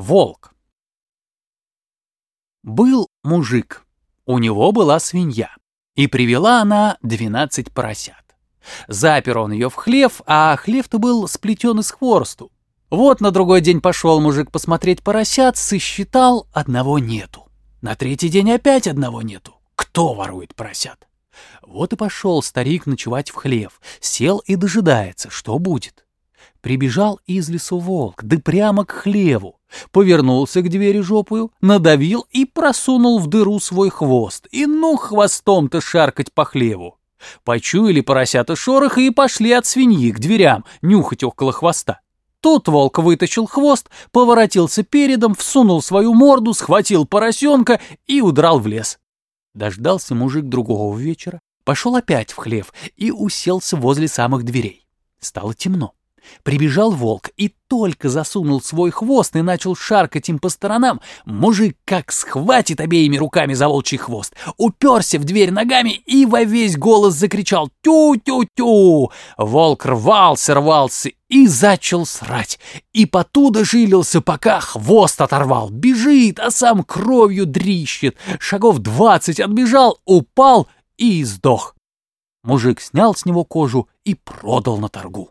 Волк. Был мужик, у него была свинья, и привела она двенадцать поросят. Запер он ее в хлев, а хлев-то был сплетен из хворосту. Вот на другой день пошел мужик посмотреть поросят, сосчитал, одного нету. На третий день опять одного нету. Кто ворует поросят? Вот и пошел старик ночевать в хлев, сел и дожидается, что будет. Прибежал из лесу волк, да прямо к хлеву. Повернулся к двери жопую, надавил и просунул в дыру свой хвост. И ну хвостом-то шаркать по хлеву. Почуяли поросята шороха и пошли от свиньи к дверям нюхать около хвоста. Тут волк вытащил хвост, поворотился передом, всунул свою морду, схватил поросенка и удрал в лес. Дождался мужик другого вечера, пошел опять в хлев и уселся возле самых дверей. Стало темно. Прибежал волк и только засунул свой хвост и начал шаркать им по сторонам. Мужик как схватит обеими руками за волчий хвост, уперся в дверь ногами и во весь голос закричал «Тю-тю-тю!». Волк рвался, рвался и зачал срать. И потуда жилился, пока хвост оторвал. Бежит, а сам кровью дрищет. Шагов двадцать отбежал, упал и сдох. Мужик снял с него кожу и продал на торгу.